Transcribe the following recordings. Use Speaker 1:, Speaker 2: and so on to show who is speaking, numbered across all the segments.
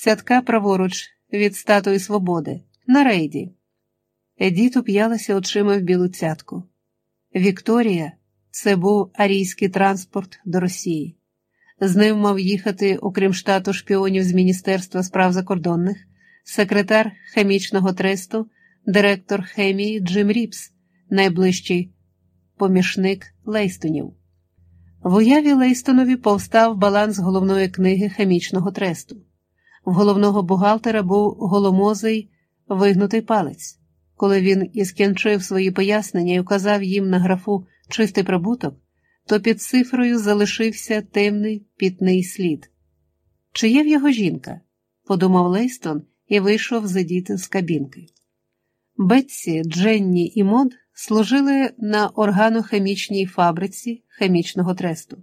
Speaker 1: цятка праворуч від статуї свободи, на рейді. Едіт уп'ялася очима в білу цятку. Вікторія це був арійський транспорт до Росії. З ним мав їхати, окрім штату шпіонів з Міністерства справ закордонних, секретар хімічного тресту, директор хемії Джим Ріпс, найближчий помічник Лейстонів. В уяві Лейстонові повстав баланс головної книги хімічного тресту. В головного бухгалтера був голомозий вигнутий палець. Коли він і скінчив свої пояснення і указав їм на графу чистий прибуток, то під цифрою залишився темний пітний слід. Чи є в його жінка? подумав Лейстон і вийшов задіти з кабінки. Бетсі, Дженні і Мод служили на органохімічній фабриці хімічного тресту.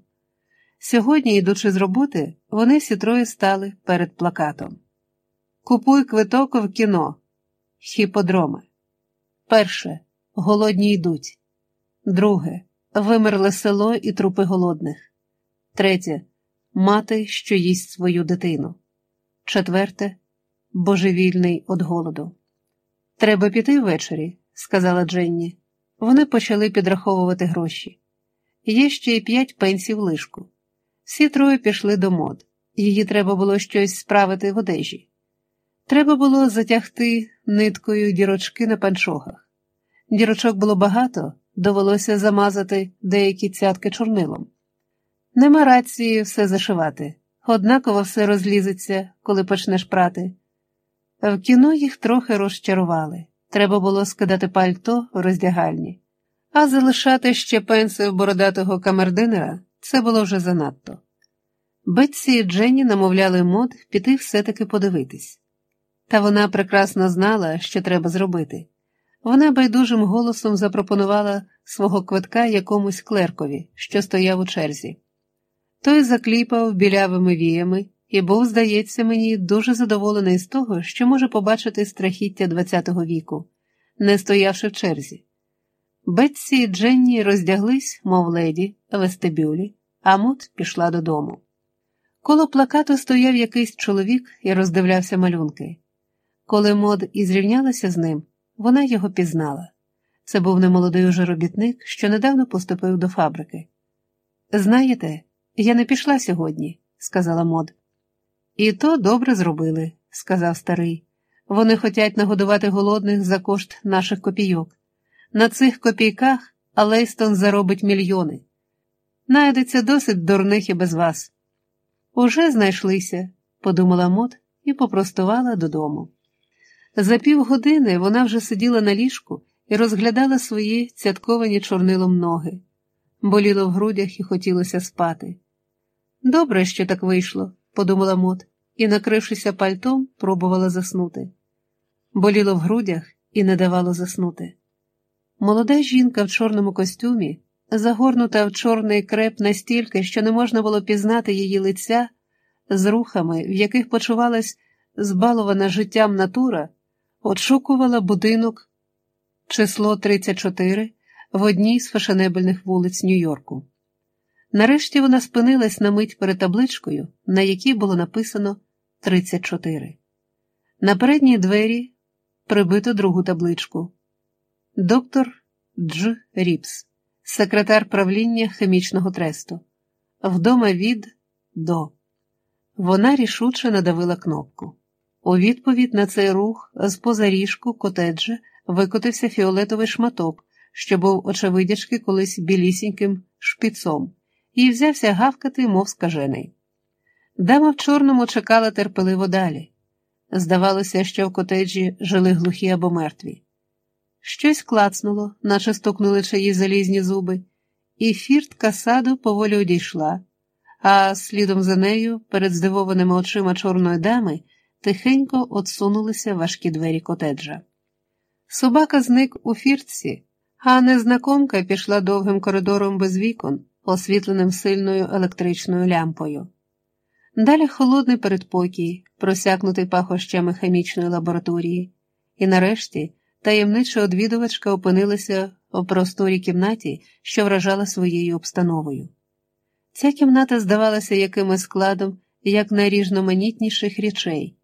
Speaker 1: Сьогодні, йдучи з роботи, вони всі троє стали перед плакатом. Купуй квиток в кіно, хіподроми. Перше. Голодні йдуть. Друге. Вимерле село і трупи голодних. Третє. Мати, що їсть свою дитину. Четверте. Божевільний від голоду. Треба піти ввечері, сказала Дженні. Вони почали підраховувати гроші. Є ще й п'ять пенсій в лишку. Всі троє пішли до мод. Її треба було щось справити в одежі. Треба було затягти ниткою дірочки на панчохах. Дірочок було багато, довелося замазати деякі цятки чорнилом. Нема рації все зашивати, однаково все розлізеться, коли почнеш прати. В кіно їх трохи розчарували. Треба було скидати пальто в роздягальні, а залишати ще пенсію бородатого камердинера це було вже занадто. Бетсі і Дженні намовляли мод піти все-таки подивитись. Та вона прекрасно знала, що треба зробити. Вона байдужим голосом запропонувала свого квитка якомусь клеркові, що стояв у черзі. Той закліпав білявими віями і був, здається, мені дуже задоволений з того, що може побачити страхіття ХХ віку, не стоявши в черзі. Бетсі і Дженні роздяглись, мов леді, в вестибюлі, а Мод пішла додому. Коло плакату стояв якийсь чоловік і роздивлявся малюнки. Коли Мод і зрівнялася з ним, вона його пізнала. Це був немолодий уже робітник, що недавно поступив до фабрики. Знаєте, я не пішла сьогодні, сказала Мод. І то добре зробили, сказав старий. Вони хотять нагодувати голодних за кошт наших копійок. На цих копійках Алейстон заробить мільйони. Найдеться досить дурних і без вас. Уже знайшлися, подумала Мот і попростувала додому. За півгодини вона вже сиділа на ліжку і розглядала свої цятковані чорнилом ноги. Боліло в грудях і хотілося спати. Добре, що так вийшло, подумала Мот, і, накрившися пальтом, пробувала заснути. Боліло в грудях і не давало заснути. Молода жінка в чорному костюмі, загорнута в чорний креп настільки, що не можна було пізнати її лиця, з рухами, в яких почувалась збалована життям натура, Отшукувала будинок число 34 в одній з фешенебельних вулиць Нью-Йорку. Нарешті вона спинилась на мить перед табличкою, на якій було написано 34. На передній двері прибито другу табличку. Доктор Дж. Ріпс, секретар правління хімічного тресту. Вдома від до. Вона рішуче надавила кнопку. У відповідь на цей рух з поза ріжку котеджа викотився фіолетовий шматок, що був, очевидячки, колись білісіньким шпіцом, і взявся гавкати, мов скажений. Дама в чорному чекала терпеливо далі. Здавалося, що в котеджі жили глухі або мертві. Щось клацнуло, наче стукнули чиї залізні зуби, і фіртка саду поволі одійшла, а слідом за нею, перед здивованими очима чорної дами, тихенько отсунулися важкі двері котеджа. Собака зник у фіртці, а незнакомка пішла довгим коридором без вікон, освітленим сильною електричною лямпою. Далі холодний передпокій, просякнутий пахощами хімічної лабораторії, і нарешті таємнича одвідувачка опинилася в просторій кімнаті, що вражала своєю обстановою. Ця кімната здавалася якимось складом як речей